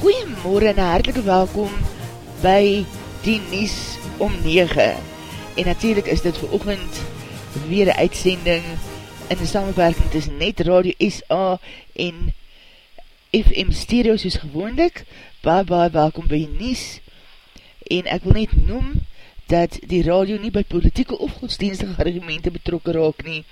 Goeiemorgen en hartelike welkom by die Nies om 9. En natuurlijk is dit vir oogend weer een uitsending in die samenwerking tussen Net Radio SA en FM Stereo soos gewoonlik. Baie, baie welkom by Nies. En ek wil net noem dat die radio nie by politieke of godsdienstige argumente betrokken raak nie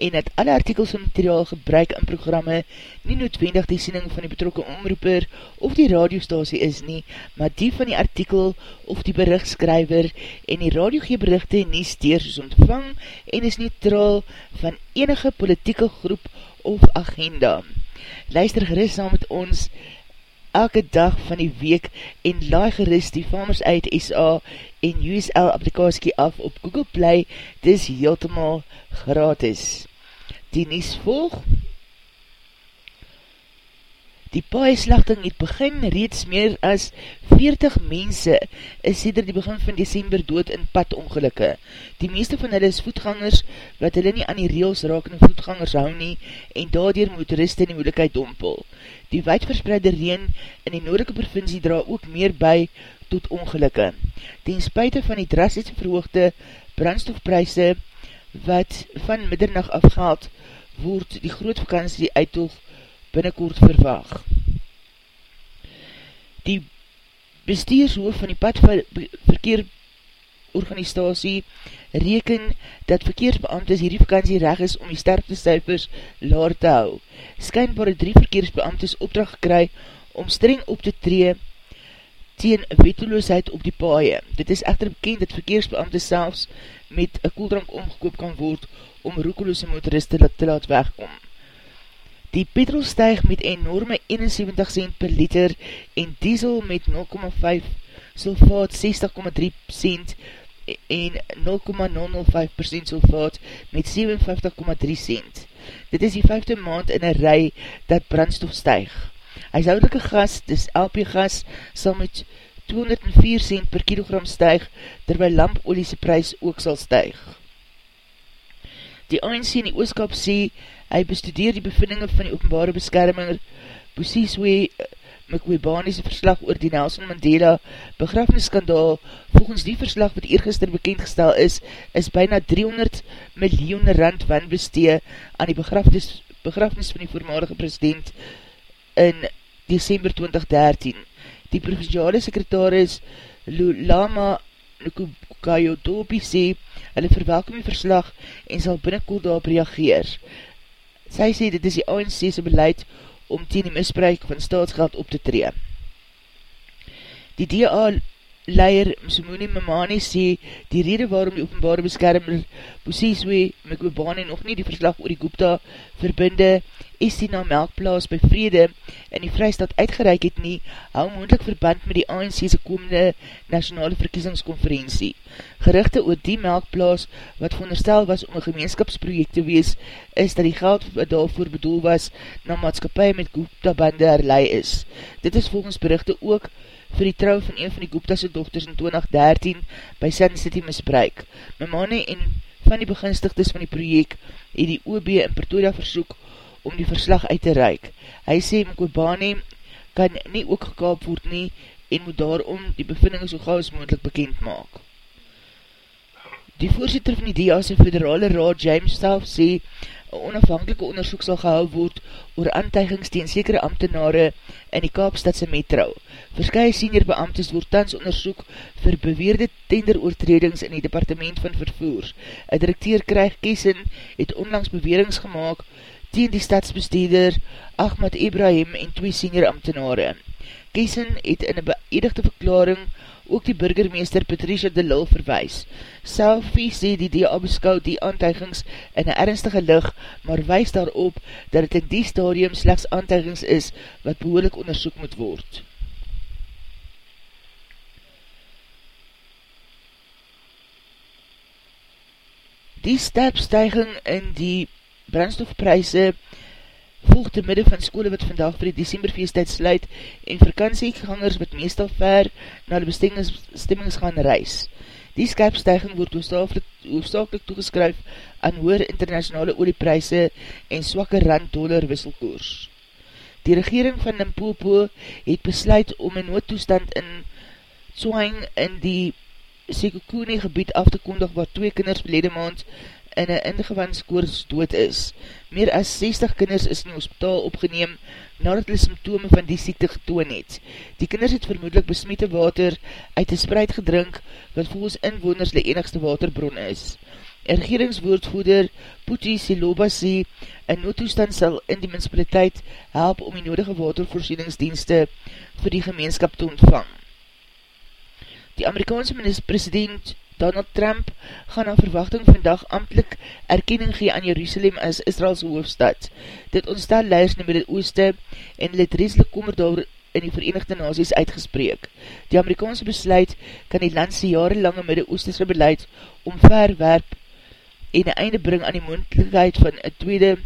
en dat alle artikels en materiaal gebruik in programme nie noodwendig die siening van die betrokken omroeper of die radiostasie is nie, maar die van die artikel of die berichtskryver en die radio gee berichte nie steers is ontvang en is neutraal van enige politieke groep of agenda. Luister gerust saam met ons elke dag van die week en laai gerust die Farmers uit SA en USL applikatie af op Google Play, dis heeltemaal gratis. Die nies volg. Die paaislachting het begin reeds meer as 40 mense is sêder die begin van december dood in padongelukke. Die meeste van hulle is voetgangers wat hulle nie aan die reels raak en voetgangers hou nie en daardoor motoriste in die moeilikheid dompel. Die wijdverspreide reen in die noordelike provincie dra ook meer by tot ongelukke. Ten spuite van die drastiese verhoogde brandstofpryse wat van middernacht afgehaald, word die groot vakantie uittoog binnenkort verwaag. Die bestuurshoof van die padverkeerorganisatie reken dat verkeersbeamtes hierdie vakantie reg is om die sterkte stuipers laar te hou. Skynbare drie verkeersbeamtes opdracht gekry om streng op te tree teen wetteloosheid op die paaie. Dit is echter bekend dat verkeersbeamtes selfs met een koeldrank omgekoop kan word om roekeloose motoriste te laat wegkom. Die petrol stijg met enorme 71 cent per liter en diesel met 0,5 sulfaat 60,3 cent en 0,005% sulfaat met 57,3 cent. Dit is die vijfde maand in een rij dat brandstof stijg. Huishoudelike gas, dis LP gas, sal met 204 cent per kilogram stijg, terwyl lampoliese prijs ook sal stijg. Die ANC in die ooskap sê, hy bestudeer die bevindinge van die openbare beskerminger, Bosiswe Mkwebani's verslag oor die Nelson Mandela begrafenisskandaal, volgens die verslag wat eergister bekendgestel is, is byna 300 miljoen rand wanbestee aan die begrafenis, begrafenis van die voormalige president in december 2013. Die provinciale sekretaris Lulama Nukukayo Dobi sê, hulle verwelkom die verslag en sal binnenkort daarop reageer. Sy sê dit is die ANC's beleid om teen die misbruik van staatsgeld op te tree. Die DA leier Msumuni Mamani sê die rede waarom die openbare beskermer Boseswe Mekwebane nog nie die verslag oor die Gupta verbinde Estina Melkplaas by Vrede in die vrystaat uitgereik het nie, hou moendlik verband met die ANC's komende nationale verkiesingskonferentie. Gerichte oor die melkplaas, wat veronderstel was om een gemeenskapsproject te wees, is dat die geld wat daarvoor bedoel was, na maatskapie met Gupta bande herlei is. Dit is volgens berichte ook vir die trouw van een van die Gupta'se dochters in 2013 by Sun City misbruik. Mamane en van die beginstigdes van die project het die OB in Pretoria versoek om die verslag uit te reik. Hy sê Mkobane kan nie ook gekaap word nie en moet daarom die bevinding so gauw as moendlik bekend maak. Die voorzitter van die DIA's federale raad James self sê een onafhankelike onderzoek sal gehou word oor aantuigings teen sekere ambtenare in die Kaapstadse metro. Verskye senior beambtes word tans onderzoek vir beweerde tenderoortredings in die departement van vervoer. Een directeur Krijg Kesen het onlangs bewerings gemaakt teen die stadsbesteder Ahmad Ibrahim en twee senior ambtenare. Kesen het in een beëdigde verklaring ook die burgermeester Patricia de Lille verwijs. Selfie sê die DA beskou die aantuigings in een ernstige lig, maar wees daarop dat het in die stadium slechts aantuigings is wat behoorlik onderzoek moet word. Die sterpstijging in die brandstofprijse volg te midde van skole wat vandag vir die decemberfeestheid sluit en vakantiegangers wat meestal ver na die bestemmings gaan reis. Die skerpstijging word hoofdzakelik toegeskryf aan hoer internationale olieprijse en swakke rand-dollar wisselkoers. Die regering van Limpopo het besluit om een noodtoestand in Tsoang in die Sekukuni gebied af te kondig waar twee kinders belede maand in een ingewandskoors dood is. Meer as 60 kinders is in die hospitaal opgeneem nadat hulle symptome van die siekte getoon het. Die kinders het vermoedelijk besmette water uit die spreid gedrink wat volgens inwoners die enigste waterbron is. Regeringswoordvoeder Puti Siloba sê een noodtoestand sal in die municipaliteit help om die nodige watervoorzieningsdienste vir die gemeenskap te ontvang. Die Amerikaanse minister-president Donald Trump gaan na verwachting vandag amtelik erkenning gee aan Jerusalem as Israelse hoofdstad. Dit ontstaan leiders in die Midden-Ooste en het reeslik kommer daar in die Verenigde Naties uitgespreek. Die Amerikaanse besluit kan die landse jarenlange Midden-Oosterse beleid omverwerp en een einde bring aan die moendelijkheid van een tweede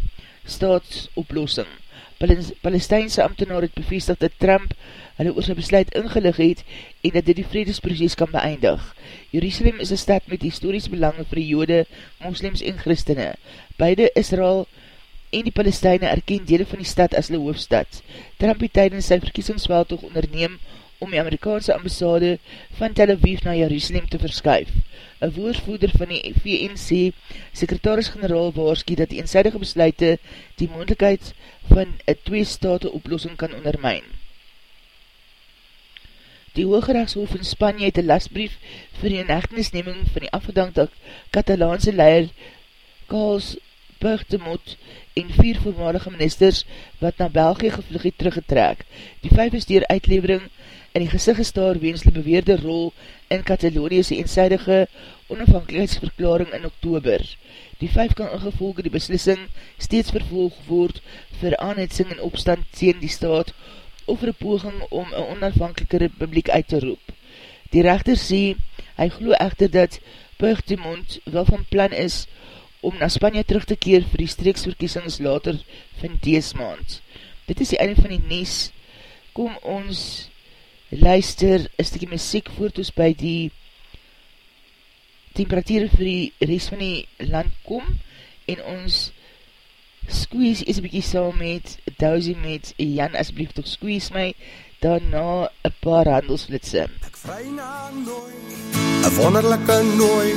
staatsoplossing. Palestijnse ambtenaar het bevestig dat Trump hulle oor sy besluit ingelig het en dat dit die vredesproces kan beëindig. Jerusalem is een stad met historische belange vir die jode, moslims en christene. Beide Israel en die Palestijne erken dele van die stad as hulle hoofstad. Trump het tydens sy verkiesingsveldtoog onderneem om die Amerikaanse ambassade van Tel Aviv na Jerusalem te verskuif. Een woordvoerder van die VNC, sekretaris-generaal waarskie dat die eenzijdige besluite die moendlikheid van een twee-state oplossing kan ondermijn. Die Hoogrechtshof in Spanje het een lastbrief vir die inhechtenisneming van die afgedankte Katalaanse leier Karls Puigdemot en vier voormalige ministers wat na België gevlug het teruggetrek. Die vijf is dier uitlevering in die gezicht gestaar weens die beweerde rol in Kataloniese eencijdige onafhankelijkheidsverklaring in oktober. Die vijf kan ingevolge die beslissing steeds vervolg word vir aanhetsing en opstand tegen die staat of een poging om een onafhankelike republiek uit te roep. Die rechter sê, hy glo echter dat Puigdemont wel van plan is om na Spanje terug te keer vir die streeksverkiesings later van dees maand. Dit is die einde van die Nes. Kom ons luister een stukje muziek voort ons by die temperatuur vir die rest van die land kom en ons squeeze is een bykie saam met Dousie met Jan, asblief toch squeeze my, daarna een paar handelsflitse. Ek vry na nooi, een wonderlijke nooi,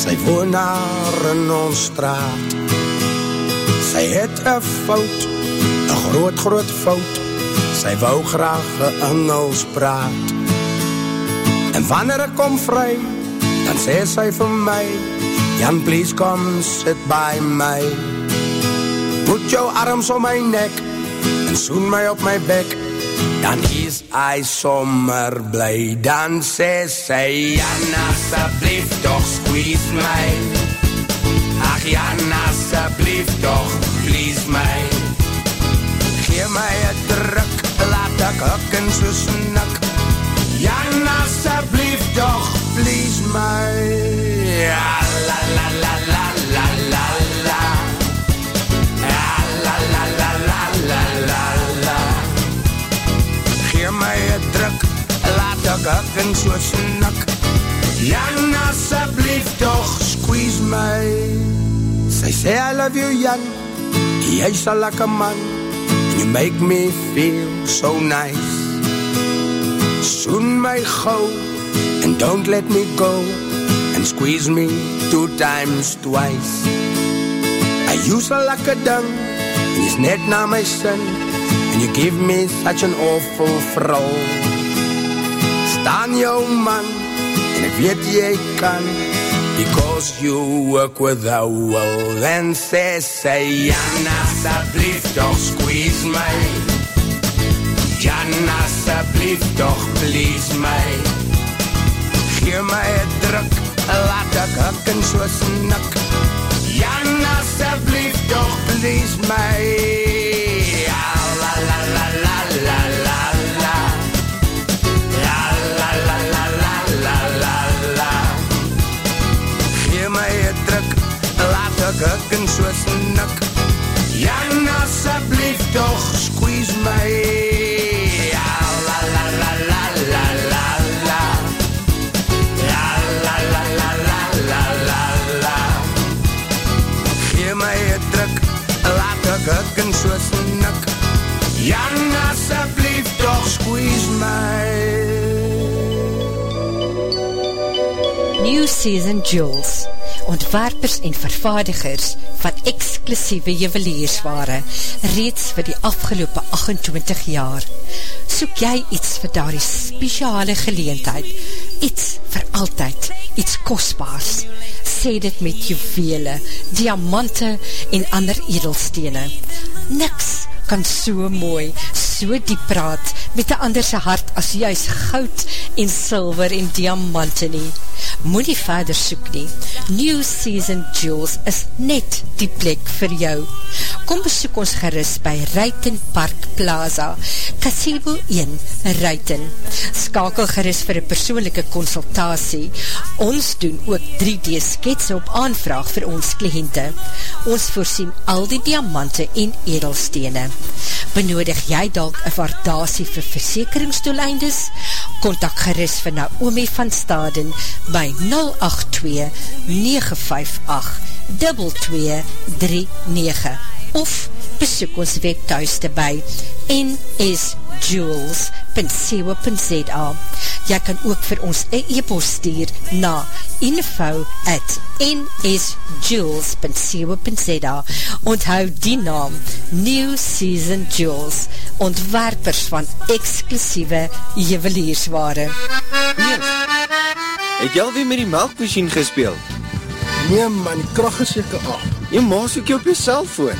sy woon daar in ons straat. Sy het een fout, een groot groot fout, sy wou graag een Engels praat. En wanneer ek kom vry, dan sê sy vir my, Jan, please come sit by my. Put jou arms om my nek En soen my op my bek Dan is hy sommer bly Dan sê sy Jan asseblief toch squeeze my Ach Jan asseblief toch please my Gee my een druk Laat ek huk en so snak Jan asseblief toch please my Ja la la la la la la ek hak en so snak Jan, asseblief toch, squeeze my Sy sê, I love you, Jan Jy is a lekker man you make me feel so nice. Soon my gauw And don't let me go. And squeeze me two times twice. I use a lekker ding En is net na my son. And you give me such an awful vrou staan jou man En ek weet jy kan Because you work with the world And sê, sê Jan, asseblief toch squeeze my Jan, asseblief toch please my Geef my een druk Laat ek hak en so snak Jan, asseblief toch please my Season Jewels ontwerpers en vervaardigers van exclusieve juweliersware reeds vir die afgelopen 28 jaar. Soek jy iets vir daar die speciale geleentheid, iets vir altyd, iets kostbaars, sê dit met juwele, diamante en ander edelstene. Niks kan so mooi, so diep praat met die anderse hart as juist goud en silver en diamante nie moet nie verder soek nie. New Season Jewels is net die plek vir jou. Kom besoek ons geris by Ruiten Park Plaza, Casebo 1, Ruiten. Skakel geris vir een persoonlijke consultatie. Ons doen ook 3D skets op aanvraag vir ons kliënte. Ons voorsien al die diamante en edelstene. Benodig jy dalk een waardasie vir versekeringsdoeleindes? Contact geris vir Naomi van Staden by 082-958-2239 of besoek ons webthuiste by nsjewels.co.za Jy kan ook vir ons e-post stuur na info at nsjewels.co.za Onthou die naam New Season Jewels ontwerpers van exclusieve juweliersware. Niels, het jy alweer met die melkmachine gespeeld? Nee man, die kracht is jyke af. Jy maas ook jy op jy cellfoon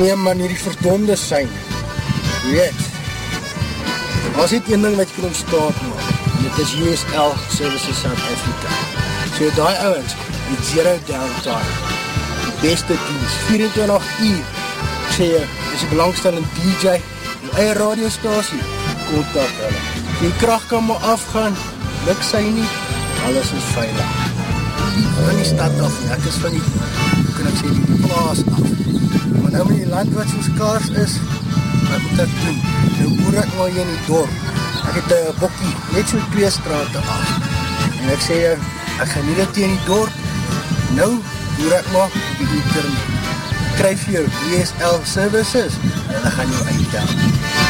Nee man, hier die verdonde sein. Weet As dit een ding wat jy kan ontstaan maak dit is USL Services South Africa. So die ouwens met zero downtime Die beste dienst 24 uur Ek sê jy, is die belangstellende DJ Die eie radiostasie Contact hulle. Die kracht kan maar afgaan Luk sy nie Alles is veilig. Van die stad af Ek is van die Hoe kan ek sê die plaas af Maar nou met die land wat soos kaars is Wat moet ek doen? Nou boer ek maar hier in die dorp. Ek het een bokkie Net so twee straten af En ek sê Ek gaan nie dit in die dorp Nou boer ek maar op die internet. Kryf jou DSL services En dan gaan jou uitdaan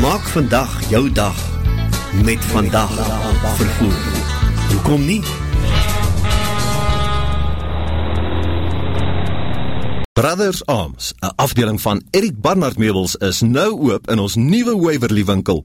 Maak vandag jou dag met vandag vervoer. Hoekom nie? Brothers Arms, 'n afdeling van Erik Barnard Meubels is nou oop in ons nuwe Waverly winkel.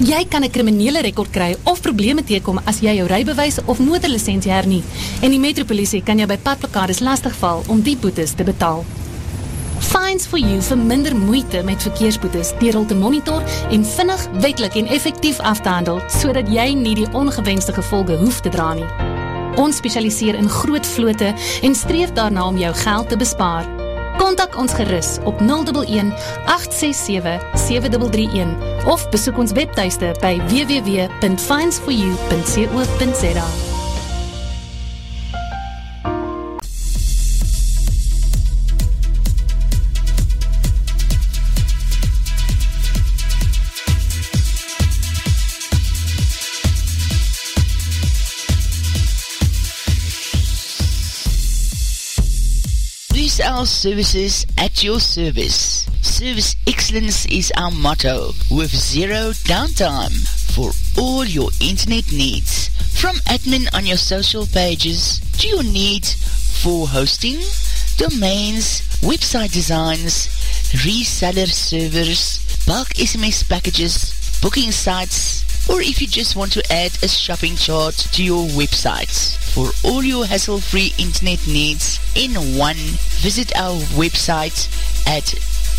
Jy kan 'n kriminele rekord kry of probleme teekom as jy jou rybewys of motorlisensie hernie. En die metropolisie kan jou by padplekades lastigval om die boetes te betaal. Fines for you vir minder moeite met verkeersboetes deur hul te monitor en vinnig, wetlik en effektief af te handel sodat jy nie die ongewenste gevolge hoef te dra nie. Ons spesialiseer in groot vlote en streef daarna om jou geld te bespaar. Kontak ons gerus op 011 867 7331 of besoek ons webtuiste by www.finds4u.co.za. USL Services at your service. Service excellence is our motto with zero downtime for all your internet needs. From admin on your social pages to your need for hosting, domains, website designs, reseller servers, bulk SMS packages, booking sites, or if you just want to add a shopping chart to your website. For all your hassle-free internet needs in one, visit our website at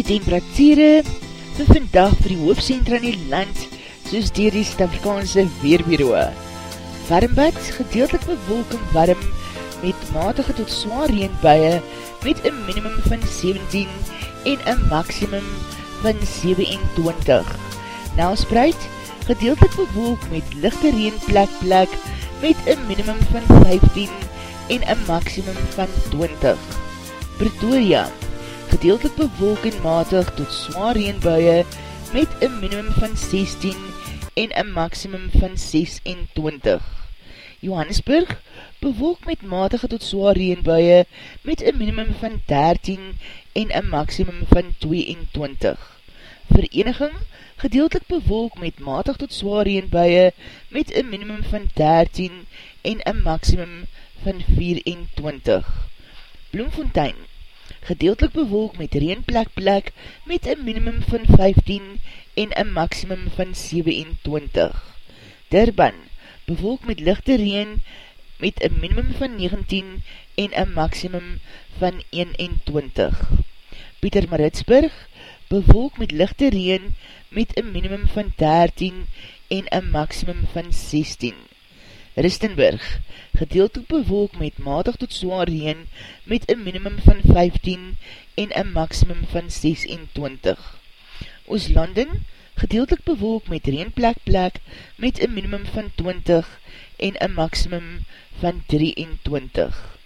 Die temperatuurde vir vandag vir die hoofdcentra in die land soos dier die Stavrikaanse Weerbureau. Warmbad, gedeeltelik bewolking warm met matige tot zwaar reenbuie met een minimum van 17 en een maximum van 27. Nelspreid, gedeeltelik bewolk met lichte reenplek plek met een minimum van 15 en een maximum van 20. Pretoria, gedeeltelik bewolk en matig tot zwaar reenbuie met een minimum van 16 en een maximum van 26. Johannesburg, bewolk met matige tot zwaar reenbuie met een minimum van 13 en een maximum van 22. Vereniging, gedeeltelik bewolk met matig tot zwaar reenbuie met een minimum van 13 en een maximum van 24. Bloemfontein, gedeeltelik bewolk met reenplek plek met een minimum van 15 en een maximum van 27. Durban, bewolk met lichte reen met een minimum van 19 en een maximum van 21. Pieter Maritsburg, bewolk met lichte reen met een minimum van 13 en een maximum van 16. Ristenburg, gedeeltelik bewolk met matig tot zwaar reen met een minimum van 15 en een maximum van 26. Ooslanden, gedeeltelik bewolk met reenplek plek met een minimum van 20 en een maximum van 23.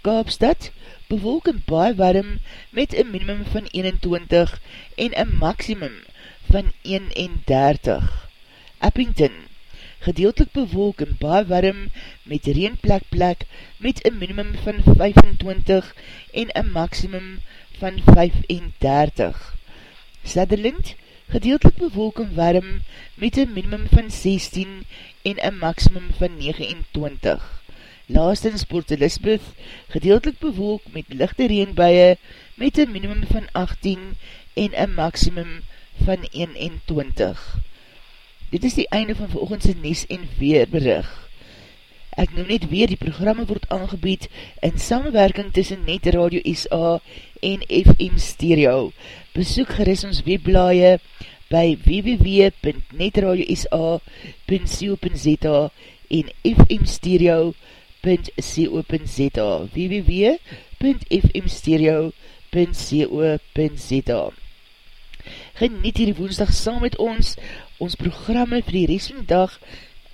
Kaapstad, bewolk en baie warm met een minimum van 21 en een maximum van 31. Eppington, gedeeltelik bewolk en baie warm met reenplek plek met een minimum van 25 en een maximum van 35. Sutherland, gedeeltelik bewolk en warm met een minimum van 16 en een maximum van 29. Laastens Port Elizabeth, gedeeltelik bewolk met lichte reenbuie met een minimum van 18 en een maximum van 21. Dit is die einde van volgendse Nies en Weerberig. Ek noem net weer, die programme word aangebied in samenwerking tussen Net Radio SA en FM Stereo. Besoek geris ons webblaie by www.netradiosa.co.za en fmstereo.co.za www.fmstereo.co.za Geniet hierdie woensdag saam met ons, ons programme vir die rest van die dag,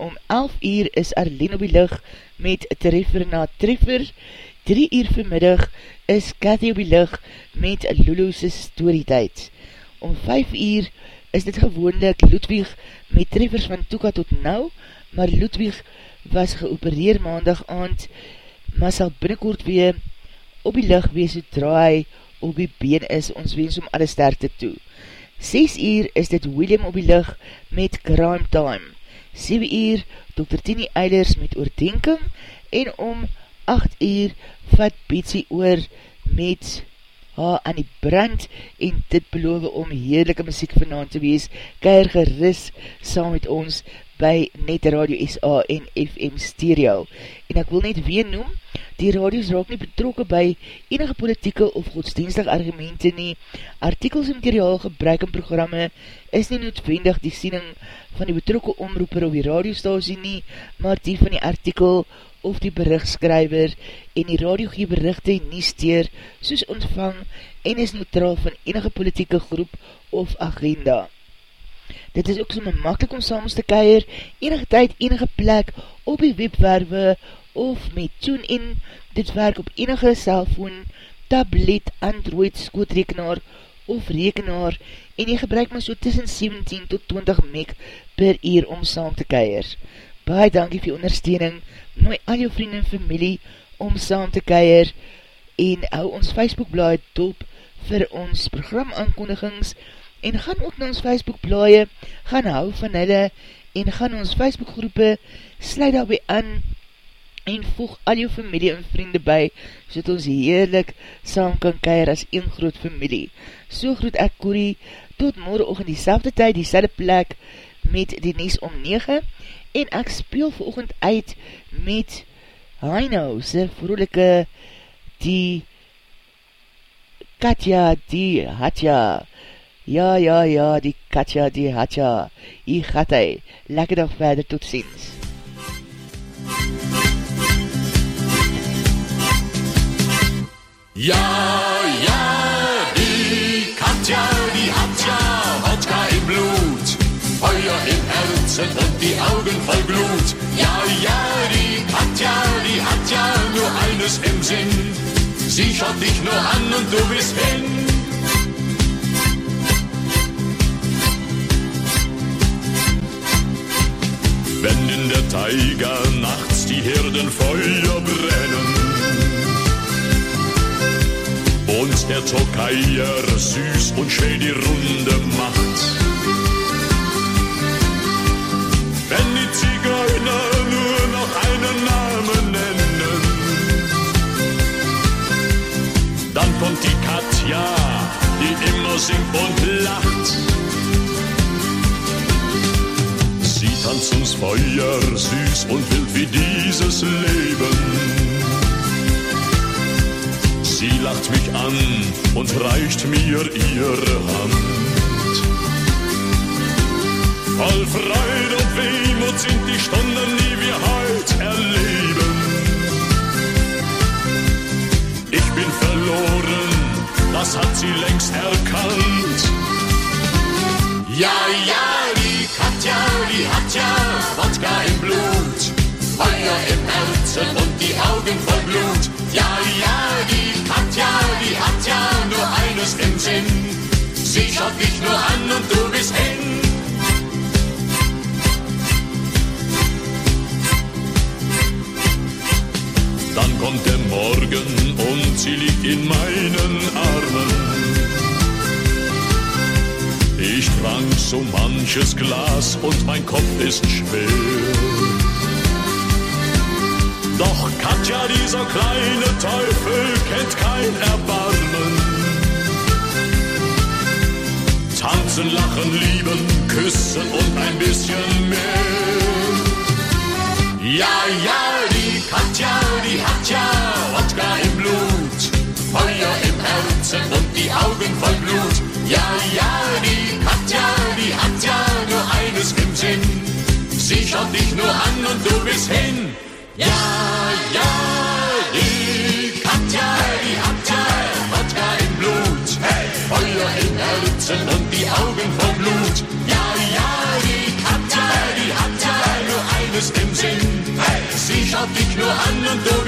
om 11 uur is Arlene op die licht met Treffer na Treffer, 3 uur vanmiddag is Cathy op die licht met Lulu's Storytijd. Om 5 uur is dit gewoonlik Ludwig met Treffers van Toeka tot nou, maar Ludwig was geopereer maandag aand, maar sal binnenkort weer op die licht wees so draai op die been is, ons wens om alle sterkte toe. 6 uur is dit William op die licht met Crime Time. 7 uur Dr. Tini Eilers met oordenking en om 8 uur vat Betsy oor met haar aan die brand en dit beloof om heerlijke muziek vanavond te wees. Keir geris saam met ons by Net Radio SA en FM Stereo. En ek wil net weer noem, die radios raak nie betrokke by enige politieke of godsdienstig argumente nie. Artikels en materiaal gebruik in programme is nie noodwendig die siening van die betrokke omroeper op die radiostasie nie, maar die van die artikel of die berichtskryver en die radio gee berichte nie steer soos ontvang en is neutraal van enige politieke groep of agenda. Dit is ook so makkelijk om samen te keir, enige tyd, enige plek, op die webwerwe, of met tune-in, dit werk op enige cellfoon, tablet, android, skootrekenaar, of rekenaar, en jy gebruik maar so tussen 17 tot 20 meg per uur om saam te keir. Baie dankie vir ondersteuning, nooi al jou vrienden en familie om saam te keir, en hou ons Facebookblaad dop vir ons programaankondigings, en gaan ook na ons Facebook blaie, gaan hou van hulle, en gaan ons Facebook groepe, sluit daarby aan, en voeg al jou familie en vriende by, so ons heerlik saam kan keir as een groot familie. So groet ek Corrie, tot morgen oog in die selfde tyd, die selfde plek, met die Nies om 9, en ek speel veroogend uit met Heino, sy vroelike, die Katja, die Hatja, Ja, ja, ja, die Katja, die Hatja, hier gaat hy. Lekker dag verder, tot ziens. Ja, ja, die Katja, die Hatja, Wodka im Blut, Feuer im Herzen und die Augen voll Blut. Ja, ja, die Katja, die Hatja, nur eines im Sinn, sie schaut dich nur an und du bist hin. Wenn in der Taiga nachts die Herdenfeuer brennen und der Tokaier süß und schön die Runde macht. Wenn die Zigeuner nur noch einen Namen nennen, dann kommt die Katja, die immer singt und lacht. Tanzt ums Feuer süß und wild wie dieses Leben. Sie lacht mich an und reicht mir ihre Hand. Voll Freude und Wehmut sind die Stunden, die wir heute erleben. Ich bin verloren, das hat sie längst erkannt. Ja, ja, Katja, die hat ja Wodka im Blut, Feuer im Herzen und die Augen voll Blut. Ja, ja, die Katja, die hat ja nur eines im Sinn. Sie schaut dich nur an und du bist hin. Dann kommt der Morgen und sie liegt in meinen Armen. Trank so manches Glas und mein Kopf ist schwer. Doch Katja, dieser kleine Teufel, kennt kein Erbarmen. Tanzen, lachen, lieben, küssen und ein bisschen mehr. Ja, ja, die Katja, die hat ja Wodka im Blut, Feuer im Herzen und die Augen voll Blut. Ja, ja, die Sie schaut dich nur an und du bist hin. Ja, ja, die Katja, die hat ja Wodka im Blut. Hey. Feuer im Herzen und die Augen voll Blut. Ja, ja, die Katja, die hat ja nur eines im Sinn. Hey. Sie schaut dich nur an und du